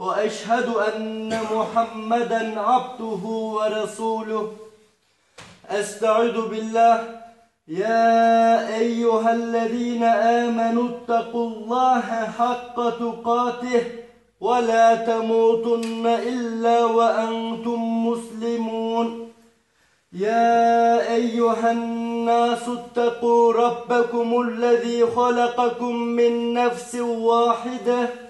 وأشهد أن محمدا عبده ورسوله. أستعذ بالله. يا أيها الذين آمنوا اتقوا الله حق تقاته ولا تموتن إلا وأنتم مسلمون. يا أيها الناس اتقوا ربكم الذي خلقكم من نفس واحدة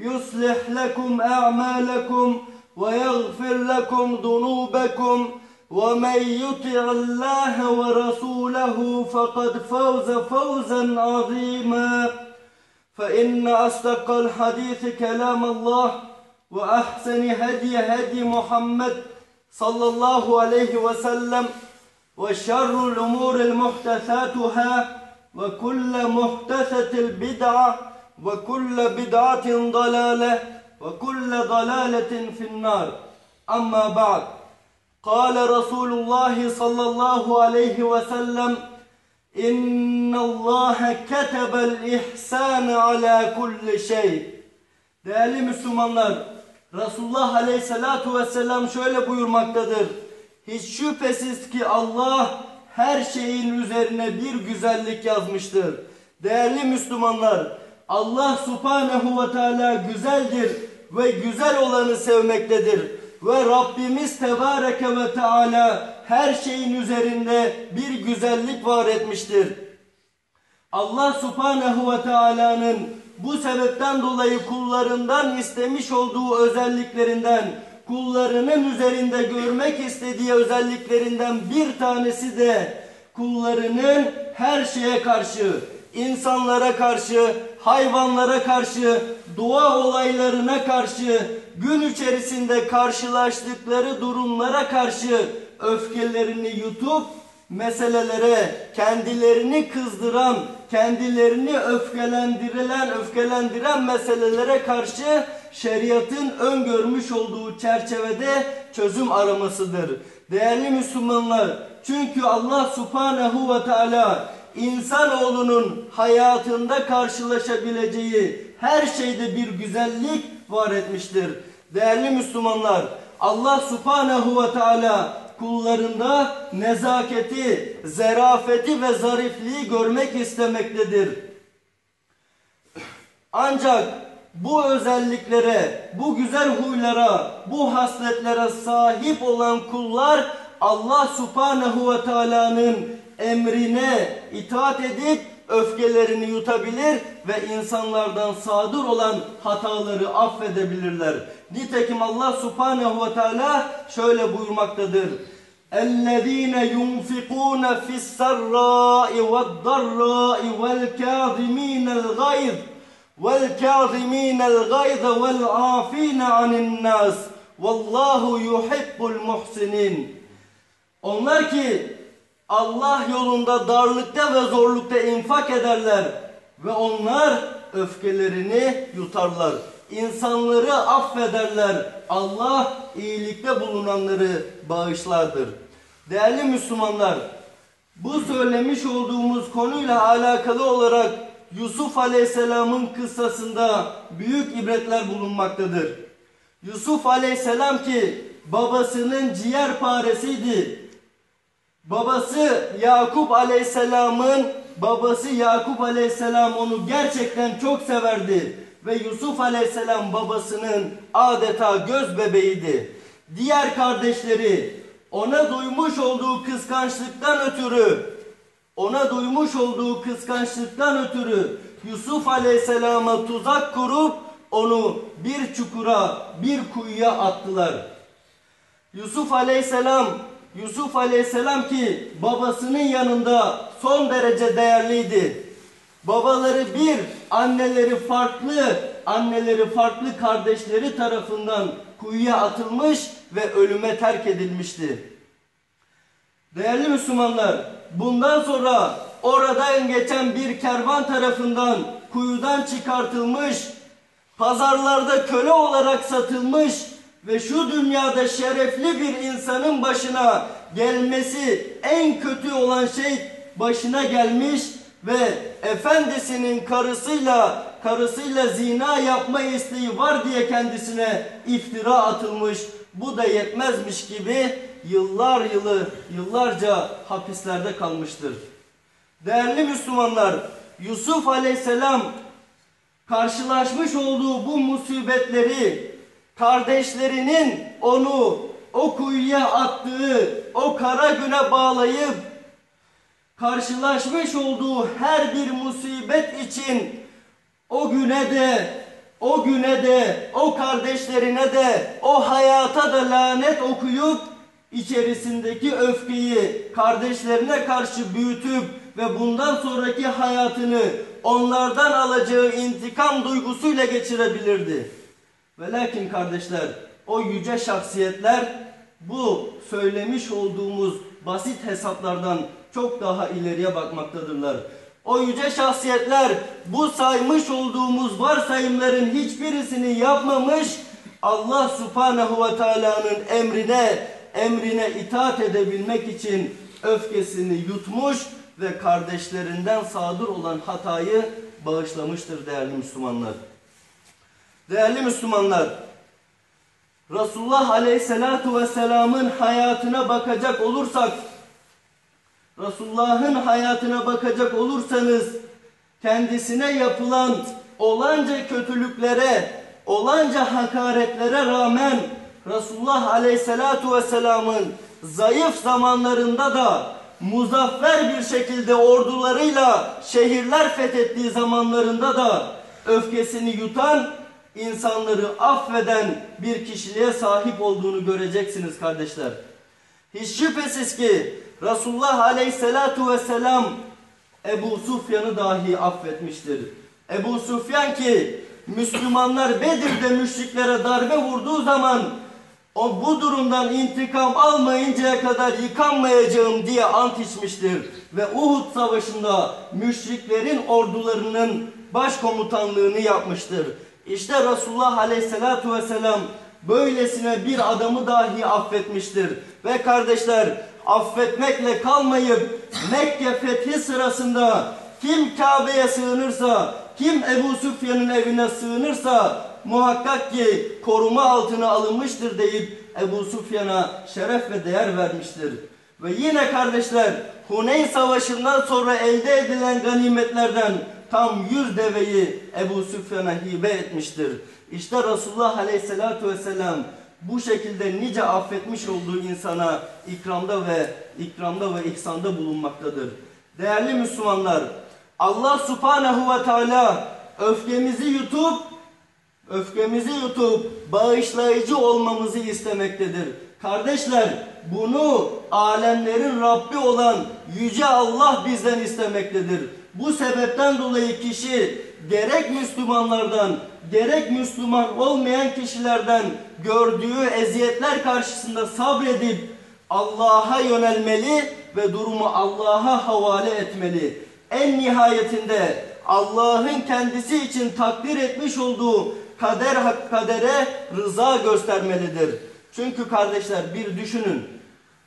يصلح لكم أعمالكم ويغفر لكم ذنوبكم ومن يطع الله ورسوله فقد فوز فوزا عظيما. فإن أصدق الحديث كلام الله وأحسن هدي هدي محمد صلى الله عليه وسلم وشر الأمور المحدثاتها وكل محدثة البدعة ve kulle bid'atin dalale ve kulle dalaletin finnar. Amma ba'd. Kale Resulullah sallallahu aleyhi ve sellem İnna Allah ketebel ihsan ala kulli şey. Değerli Müslümanlar, Resulullah aleyhissalatu vesselam şöyle buyurmaktadır. Hiç şüphesiz ki Allah her şeyin üzerine bir güzellik yazmıştır. Değerli Müslümanlar, Allah subhanehu ve teala güzeldir ve güzel olanı sevmektedir. Ve Rabbimiz tebareke ve teala her şeyin üzerinde bir güzellik var etmiştir. Allah subhanehu ve teala'nın bu sebepten dolayı kullarından istemiş olduğu özelliklerinden, kullarının üzerinde görmek istediği özelliklerinden bir tanesi de kullarının her şeye karşı, insanlara karşı, hayvanlara karşı, doğa olaylarına karşı, gün içerisinde karşılaştıkları durumlara karşı öfkelerini yutup meselelere kendilerini kızdıran, kendilerini öfkelendirilen, öfkelendiren meselelere karşı şeriatın öngörmüş olduğu çerçevede çözüm aramasıdır. Değerli Müslümanlar, çünkü Allah subhanehu ve teala insanoğlunun hayatında karşılaşabileceği her şeyde bir güzellik var etmiştir. Değerli Müslümanlar, Allah subhanehu ve teala kullarında nezaketi, zerafeti ve zarifliği görmek istemektedir. Ancak bu özelliklere, bu güzel huylara, bu hasletlere sahip olan kullar Allah subhanehu ve teala'nın emrine itaat edip öfkelerini yutabilir ve insanlardan sadır olan hataları affedebilirler. Nitekim Allah subhanehu ve teala şöyle buyurmaktadır. اَلَّذ۪ينَ يُنْفِقُونَ فِي السَّرَّاءِ وَالضَّرَّاءِ وَالْكَاظِم۪ينَ الْغَيْظِ وَالْكَاظِم۪ينَ الْغَيْظَ وَالْعَاف۪ينَ عَنِ النَّاسِ وَاللّٰهُ يُحِبُّ الْمُحْسِنِينَ Onlar ki Allah yolunda darlıkta ve zorlukta infak ederler ve onlar öfkelerini yutarlar. İnsanları affederler. Allah iyilikte bulunanları bağışlardır. Değerli Müslümanlar, bu söylemiş olduğumuz konuyla alakalı olarak Yusuf Aleyhisselam'ın kıssasında büyük ibretler bulunmaktadır. Yusuf Aleyhisselam ki babasının ciğer paresiydi. Babası Yakup Aleyhisselam'ın babası Yakup Aleyhisselam onu gerçekten çok severdi ve Yusuf Aleyhisselam babasının adeta göz bebeğiydi. Diğer kardeşleri ona duymuş olduğu kıskançlıktan ötürü ona duymuş olduğu kıskançlıktan ötürü Yusuf Aleyhisselam'a tuzak kurup onu bir çukura, bir kuyuya attılar. Yusuf Aleyhisselam Yusuf Aleyhisselam ki babasının yanında son derece değerliydi. Babaları bir, anneleri farklı, anneleri farklı kardeşleri tarafından kuyuya atılmış ve ölüme terk edilmişti. Değerli Müslümanlar, bundan sonra oradan geçen bir kervan tarafından kuyudan çıkartılmış, pazarlarda köle olarak satılmış ve şu dünyada şerefli bir insanın başına gelmesi en kötü olan şey başına gelmiş ve efendisinin karısıyla karısıyla zina yapma isteği var diye kendisine iftira atılmış. Bu da yetmezmiş gibi yıllar yılı yıllarca hapislerde kalmıştır. Değerli Müslümanlar, Yusuf Aleyhisselam karşılaşmış olduğu bu musibetleri kardeşlerinin onu o kuyuya attığı o kara güne bağlayıp karşılaşmış olduğu her bir musibet için o güne de o güne de o kardeşlerine de o hayata da lanet okuyup içerisindeki öfkeyi kardeşlerine karşı büyütüp ve bundan sonraki hayatını onlardan alacağı intikam duygusuyla geçirebilirdi. Ve lakin kardeşler o yüce şahsiyetler bu söylemiş olduğumuz basit hesaplardan çok daha ileriye bakmaktadırlar. O yüce şahsiyetler bu saymış olduğumuz varsayımların hiçbirisini yapmamış Allah subhanehu ve teala'nın emrine emrine itaat edebilmek için öfkesini yutmuş ve kardeşlerinden sadır olan hatayı bağışlamıştır değerli Müslümanlar. Değerli Müslümanlar, Resulullah Aleyhisselatu Vesselam'ın hayatına bakacak olursak, Resulullah'ın hayatına bakacak olursanız, kendisine yapılan olanca kötülüklere, olanca hakaretlere rağmen Resulullah Aleyhisselatu Vesselam'ın zayıf zamanlarında da muzaffer bir şekilde ordularıyla şehirler fethettiği zamanlarında da öfkesini yutan, insanları affeden bir kişiliğe sahip olduğunu göreceksiniz kardeşler. Hiç şüphesiz ki Resulullah Aleyhisselatu Vesselam Ebu Sufyan'ı dahi affetmiştir. Ebu Sufyan ki Müslümanlar Bedir'de müşriklere darbe vurduğu zaman o bu durumdan intikam almayıncaya kadar yıkanmayacağım diye ant içmiştir. Ve Uhud savaşında müşriklerin ordularının başkomutanlığını yapmıştır. İşte Resulullah aleyhissalatu vesselam böylesine bir adamı dahi affetmiştir. Ve kardeşler affetmekle kalmayıp Mekke fethi sırasında kim Kabe'ye sığınırsa, kim Ebu Süfyan'ın evine sığınırsa muhakkak ki koruma altına alınmıştır deyip Ebu Sufyan'a şeref ve değer vermiştir. Ve yine kardeşler Huneyn Savaşı'ndan sonra elde edilen ganimetlerden tam yüz deveyi Ebu Süfyan'a hibe etmiştir. İşte Resulullah Aleyhisselatü Vesselam bu şekilde nice affetmiş olduğu insana ikramda ve ikramda ve ihsanda bulunmaktadır. Değerli Müslümanlar, Allah Subhanahu ve Teala öfkemizi yutup öfkemizi yutup bağışlayıcı olmamızı istemektedir. Kardeşler bunu alemlerin Rabbi olan Yüce Allah bizden istemektedir. Bu sebepten dolayı kişi gerek Müslümanlardan gerek Müslüman olmayan kişilerden gördüğü eziyetler karşısında sabredip Allah'a yönelmeli ve durumu Allah'a havale etmeli. En nihayetinde Allah'ın kendisi için takdir etmiş olduğu kader kadere rıza göstermelidir. Çünkü kardeşler bir düşünün.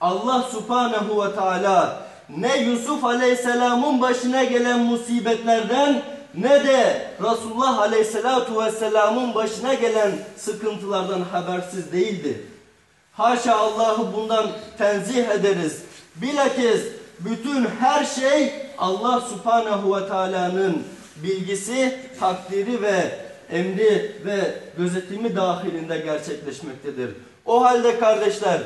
Allah subhanehu ve teala ne Yusuf aleyhisselamın başına gelen musibetlerden ne de Resulullah aleyhisselatu vesselamın başına gelen sıkıntılardan habersiz değildi. Haşa Allah'ı bundan tenzih ederiz. Bilakis bütün her şey Allah subhanehu ve teala'nın bilgisi, takdiri ve emri ve gözetimi dahilinde gerçekleşmektedir. O halde kardeşler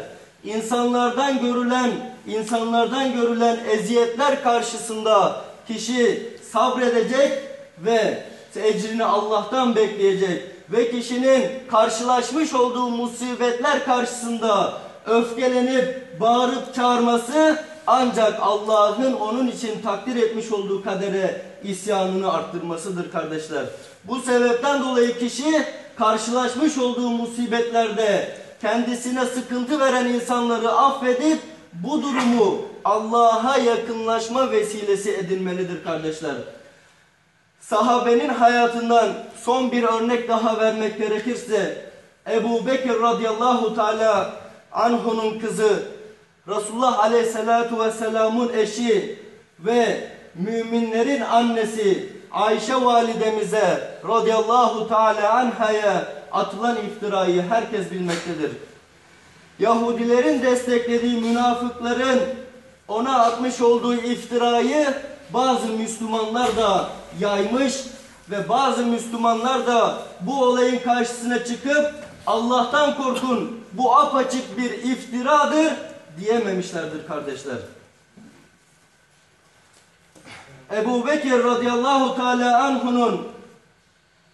insanlardan görülen insanlardan görülen eziyetler karşısında kişi sabredecek ve ecrini Allah'tan bekleyecek ve kişinin karşılaşmış olduğu musibetler karşısında öfkelenip bağırıp çağırması ancak Allah'ın onun için takdir etmiş olduğu kadere isyanını arttırmasıdır kardeşler. Bu sebepten dolayı kişi karşılaşmış olduğu musibetlerde kendisine sıkıntı veren insanları affedip bu durumu Allah'a yakınlaşma vesilesi edinmelidir kardeşler. Sahabenin hayatından son bir örnek daha vermek gerekirse Ebu Bekir radıyallahu teala anhu'nun kızı Resulullah aleyhissalatu vesselamın eşi ve müminlerin annesi Ayşe validemize radıyallahu teala anhaya atılan iftirayı herkes bilmektedir. Yahudilerin desteklediği münafıkların ona atmış olduğu iftirayı bazı Müslümanlar da yaymış ve bazı Müslümanlar da bu olayın karşısına çıkıp Allah'tan korkun bu apaçık bir iftiradır diyememişlerdir kardeşler. Ebu Bekir radıyallahu teala anhunun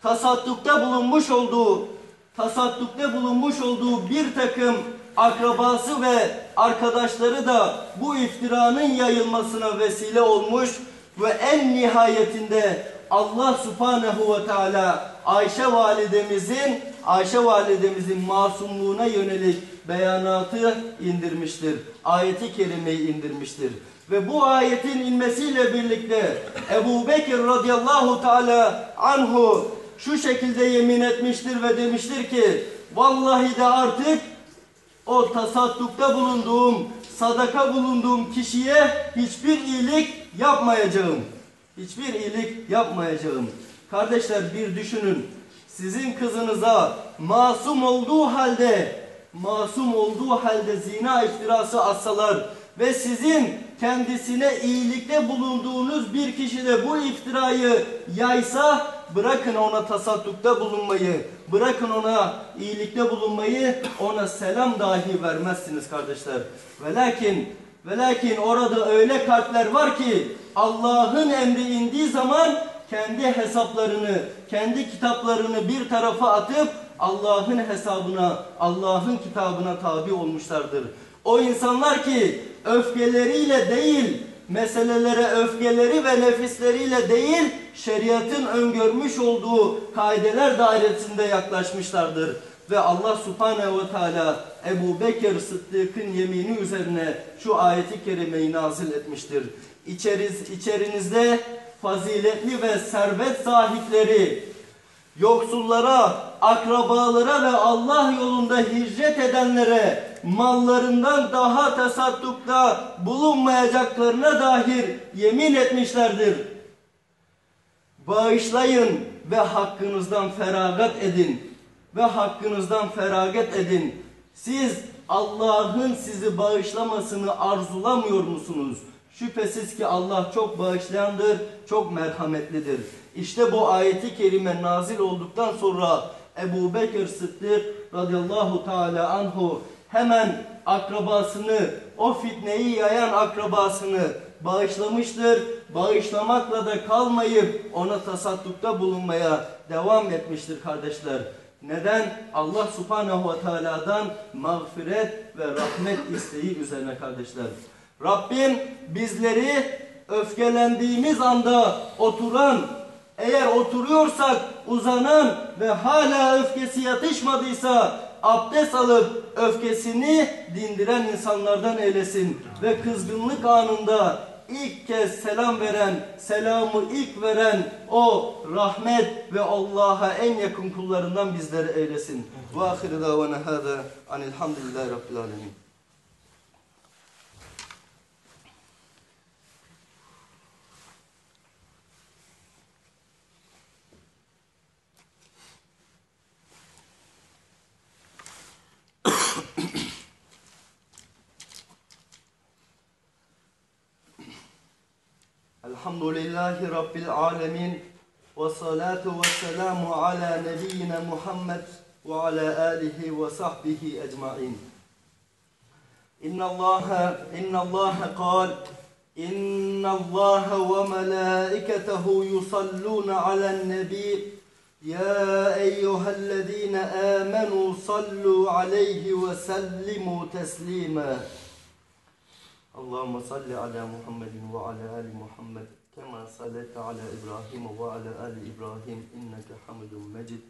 tasaddukta bulunmuş olduğu tasaddukta bulunmuş olduğu bir takım akrabası ve arkadaşları da bu iftiranın yayılmasına vesile olmuş ve en nihayetinde Allah subhanehu ve teala Ayşe validemizin Ayşe validemizin masumluğuna yönelik beyanatı indirmiştir. Ayeti kerimeyi indirmiştir. Ve bu ayetin inmesiyle birlikte Ebu Bekir radıyallahu teala anhu şu şekilde yemin etmiştir ve demiştir ki vallahi de artık o tasaddukta bulunduğum, sadaka bulunduğum kişiye hiçbir iyilik yapmayacağım. Hiçbir iyilik yapmayacağım. Kardeşler bir düşünün. Sizin kızınıza masum olduğu halde, masum olduğu halde zina iftirası atsalar ve sizin kendisine iyilikte bulunduğunuz bir kişi de bu iftirayı yaysa bırakın ona tasaddukta bulunmayı, bırakın ona iyilikte bulunmayı, ona selam dahi vermezsiniz kardeşler. Ve lakin, ve lakin orada öyle kalpler var ki Allah'ın emri indiği zaman kendi hesaplarını, kendi kitaplarını bir tarafa atıp Allah'ın hesabına, Allah'ın kitabına tabi olmuşlardır. O insanlar ki öfkeleriyle değil, meselelere öfkeleri ve nefisleriyle değil, şeriatın öngörmüş olduğu kaideler dairesinde yaklaşmışlardır. Ve Allah subhanehu ve teala Ebu Bekir Sıddık'ın yemini üzerine şu ayeti kerimeyi nazil etmiştir. İçeriz, içerinizde faziletli ve servet sahipleri, yoksullara, akrabalara ve Allah yolunda hicret edenlere mallarından daha tasaddukta bulunmayacaklarına dair yemin etmişlerdir. Bağışlayın ve hakkınızdan feragat edin. Ve hakkınızdan feragat edin. Siz Allah'ın sizi bağışlamasını arzulamıyor musunuz? Şüphesiz ki Allah çok bağışlayandır, çok merhametlidir. İşte bu ayeti kerime nazil olduktan sonra Ebu Bekir Sıddık radıyallahu teala anhu hemen akrabasını, o fitneyi yayan akrabasını bağışlamıştır. Bağışlamakla da kalmayıp ona tasaddukta bulunmaya devam etmiştir kardeşler. Neden? Allah subhanehu ve teala'dan mağfiret ve rahmet isteği üzerine kardeşler. Rabbim bizleri öfkelendiğimiz anda oturan, eğer oturuyorsak uzanan ve hala öfkesi yatışmadıysa abdest alıp öfkesini dindiren insanlardan eylesin. Ve kızgınlık anında ilk kez selam veren, selamı ilk veren o rahmet ve Allah'a en yakın kullarından bizleri eylesin. Ve ahire davana hâzâ anilhamdülillahi rabbil alemin. Ve selamu ala nebiyyina Muhammed ve ala alihi ve sahbihi ecmain. إن الله إن الله قال إن الله وملائكته يصلون على النبي يا أيها الذين آمنوا صلوا عليه وسلموا تسليما اللهم صل على محمد وعلى آل محمد كما صليت على إبراهيم وعلى آل إبراهيم إنك حميد مجيد.